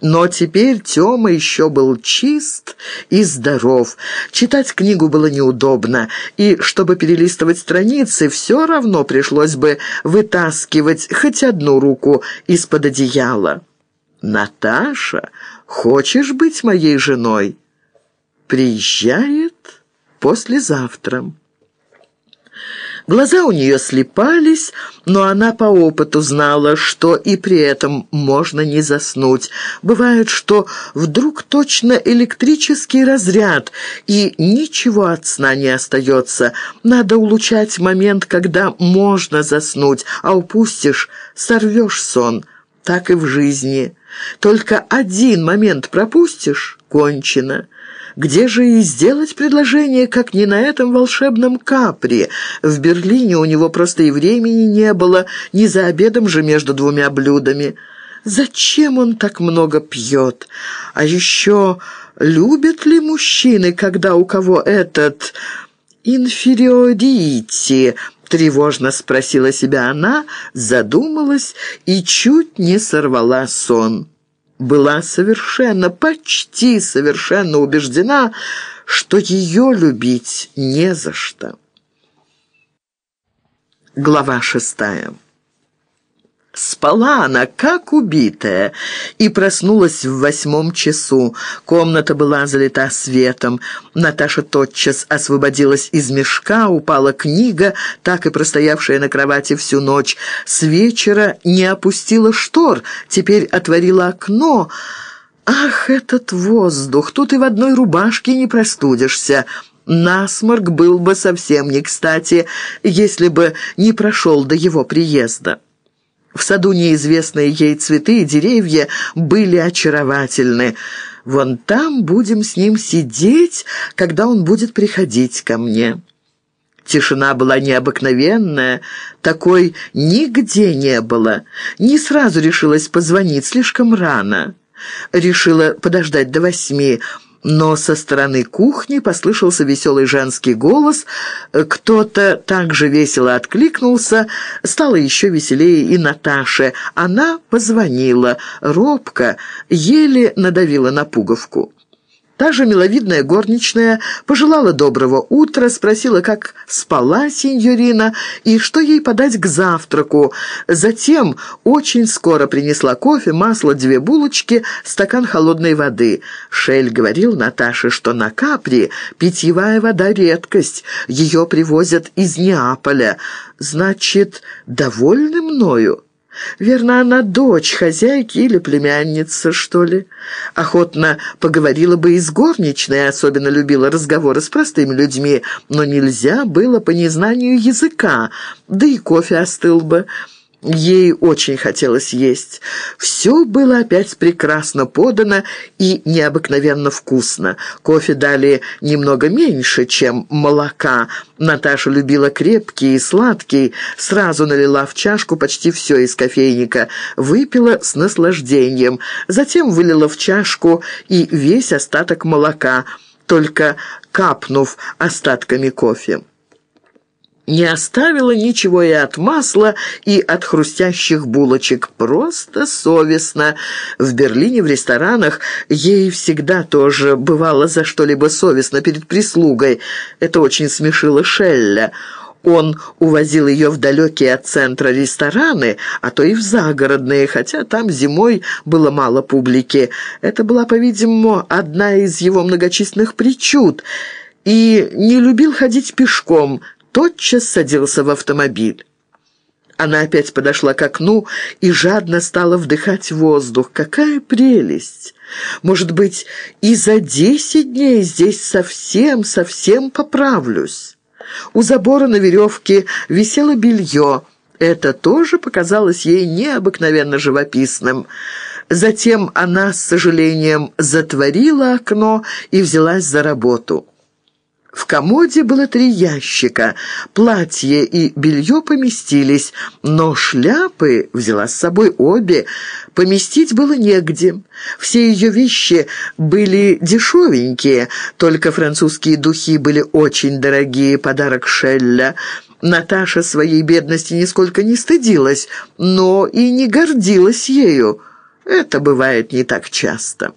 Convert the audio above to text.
Но теперь Тёма еще был чист и здоров. Читать книгу было неудобно, и, чтобы перелистывать страницы, все равно пришлось бы вытаскивать хоть одну руку из-под одеяла. «Наташа, хочешь быть моей женой?» «Приезжает послезавтра». Глаза у нее слепались, но она по опыту знала, что и при этом можно не заснуть. Бывает, что вдруг точно электрический разряд, и ничего от сна не остается. Надо улучшать момент, когда можно заснуть, а упустишь — сорвешь сон. Так и в жизни. Только один момент пропустишь — кончено. Где же и сделать предложение, как не на этом волшебном капре? В Берлине у него просто и времени не было, ни за обедом же между двумя блюдами. Зачем он так много пьет? А еще любят ли мужчины, когда у кого этот инфериорити Тревожно спросила себя она, задумалась и чуть не сорвала сон была совершенно, почти совершенно убеждена, что ее любить не за что. Глава шестая. Спала она, как убитая, и проснулась в восьмом часу. Комната была залита светом. Наташа тотчас освободилась из мешка, упала книга, так и простоявшая на кровати всю ночь. С вечера не опустила штор, теперь отворила окно. «Ах, этот воздух! Тут и в одной рубашке не простудишься!» Насморк был бы совсем не кстати, если бы не прошел до его приезда. В саду неизвестные ей цветы и деревья были очаровательны. Вон там будем с ним сидеть, когда он будет приходить ко мне». Тишина была необыкновенная, такой нигде не было. Не сразу решилась позвонить, слишком рано. Решила подождать до восьми, но со стороны кухни послышался веселый женский голос. Кто-то также весело откликнулся. Стало еще веселее и Наташе. Она позвонила. Робко, еле надавила на пуговку. Та же миловидная горничная пожелала доброго утра, спросила, как спала сеньорина и что ей подать к завтраку. Затем очень скоро принесла кофе, масло, две булочки, стакан холодной воды. Шель говорил Наташе, что на Капри питьевая вода — редкость, ее привозят из Неаполя. Значит, довольны мною?» Верно, она дочь хозяйки или племянница, что ли. Охотно поговорила бы и с горничной, особенно любила разговоры с простыми людьми, но нельзя было по незнанию языка, да и кофе остыл бы. Ей очень хотелось есть. Все было опять прекрасно подано и необыкновенно вкусно. Кофе дали немного меньше, чем молока. Наташа любила крепкий и сладкий, сразу налила в чашку почти все из кофейника, выпила с наслаждением, затем вылила в чашку и весь остаток молока, только капнув остатками кофе не оставила ничего и от масла, и от хрустящих булочек. Просто совестно. В Берлине в ресторанах ей всегда тоже бывало за что-либо совестно перед прислугой. Это очень смешило Шелля. Он увозил ее в далекие от центра рестораны, а то и в загородные, хотя там зимой было мало публики. Это была, по-видимому, одна из его многочисленных причуд. И не любил ходить пешком – тотчас садился в автомобиль. Она опять подошла к окну и жадно стала вдыхать воздух. Какая прелесть! Может быть, и за десять дней здесь совсем-совсем поправлюсь. У забора на веревке висело белье. Это тоже показалось ей необыкновенно живописным. Затем она с сожалением затворила окно и взялась за работу. В комоде было три ящика. Платье и белье поместились, но шляпы взяла с собой обе. Поместить было негде. Все ее вещи были дешевенькие, только французские духи были очень дорогие, подарок Шелля. Наташа своей бедности нисколько не стыдилась, но и не гордилась ею. Это бывает не так часто.